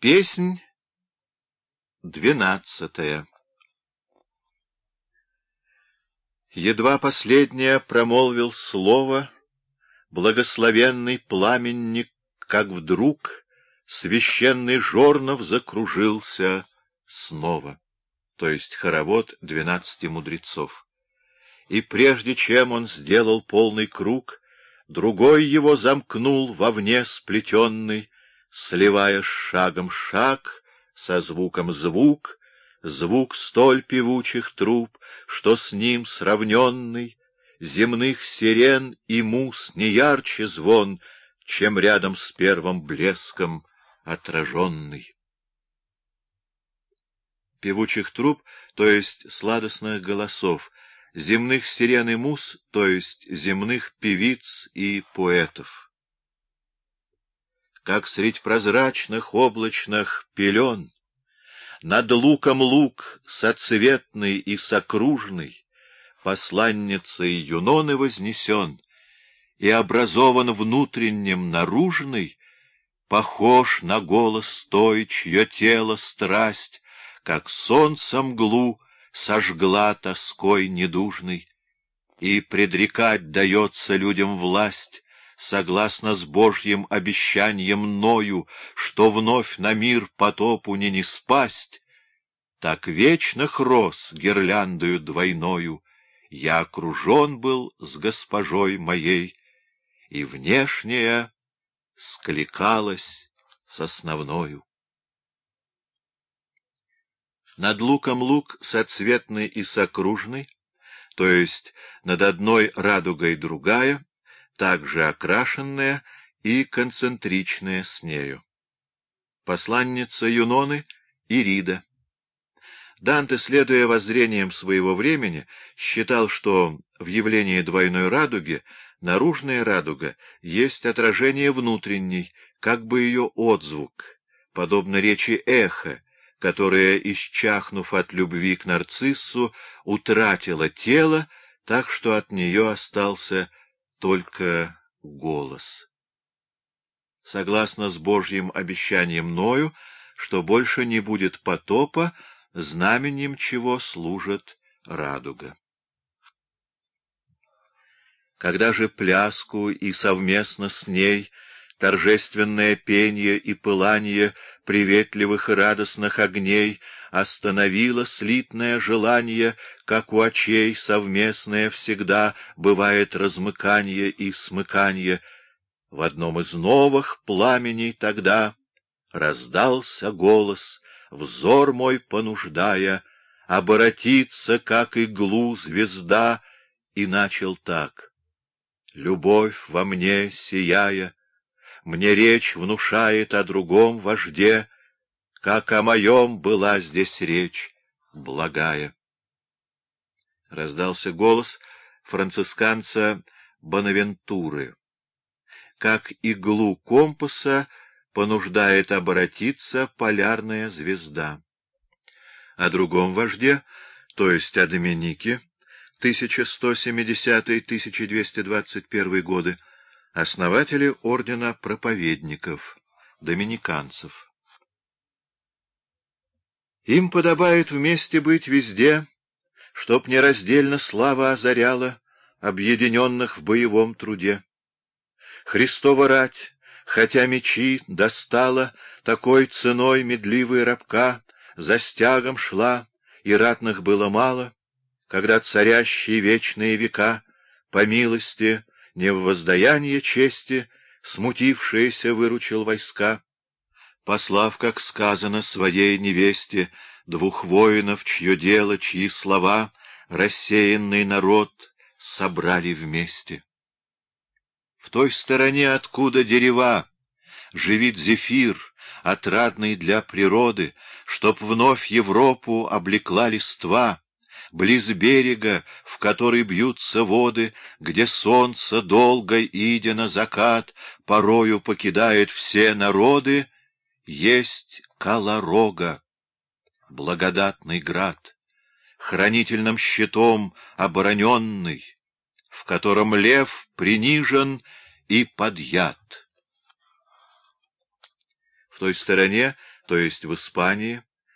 Песнь двенадцатая Едва последняя промолвил слово, Благословенный пламенник, как вдруг Священный жорнов закружился снова, То есть хоровод двенадцати мудрецов. И прежде чем он сделал полный круг, Другой его замкнул вовне сплетенный, сливая шагом шаг, со звуком звук, звук столь певучих труб, что с ним сравненный, земных сирен и мус не ярче звон, чем рядом с первым блеском отраженный. Певучих труб, то есть сладостных голосов, земных сирен и мус, то есть земных певиц и поэтов как средь прозрачных облачных пелен, Над луком лук соцветный и сокружный, Посланницей Юноны вознесен И образован внутренним наружный, Похож на голос той, чье тело страсть, Как солнцем мглу сожгла тоской недужной, И предрекать дается людям власть, согласно с Божьим обещанием мною, что вновь на мир потопу не не спасть, так вечных роз гирляндою двойною я окружен был с госпожой моей, и внешняя скликалась с основною. Над луком лук соцветный и сокружный, то есть над одной радугой другая, также окрашенная и концентричная с нею. Посланница Юноны — Ирида. Данте, следуя воззрениям своего времени, считал, что в явлении двойной радуги наружная радуга есть отражение внутренней, как бы ее отзвук, подобно речи эхо, которая, исчахнув от любви к нарциссу, утратила тело, так что от нее остался только голос. Согласно с Божьим обещанием Ною, что больше не будет потопа, знаменем чего служит радуга. Когда же пляску и совместно с ней торжественное пение и пылание приветливых и радостных огней остановило слитное желание, как у очей совместное всегда бывает размыкание и смыкание. В одном из новых пламеней тогда раздался голос, взор мой понуждая, оборотиться, как иглу звезда, и начал так. Любовь во мне сияя, мне речь внушает о другом вожде, как о моем была здесь речь благая. Раздался голос францисканца Бонавентуры. Как иглу компаса понуждает обратиться полярная звезда. О другом вожде, то есть о Доминике, 1170-1221 годы, основатели ордена проповедников, доминиканцев. Им подобает вместе быть везде, чтоб нераздельно слава озаряла объединенных в боевом труде. Христова рать, хотя мечи достала, такой ценой медливая рабка, за стягом шла, и ратных было мало, когда царящие вечные века, по милости, не в воздаяние чести, смутившиеся выручил войска, послав, как сказано, своей невесте, двух воинов, чье дело, чьи слова, рассеянный народ собрали вместе. В той стороне, откуда дерева, живит зефир, отрадный для природы, чтоб вновь Европу облекла листва, близ берега, в который бьются воды, где солнце долго, идя на закат, порою покидает все народы, есть Каларога, благодатный град, хранительным щитом обороненный, в котором лев принижен и подъят. В той стороне, то есть в Испании,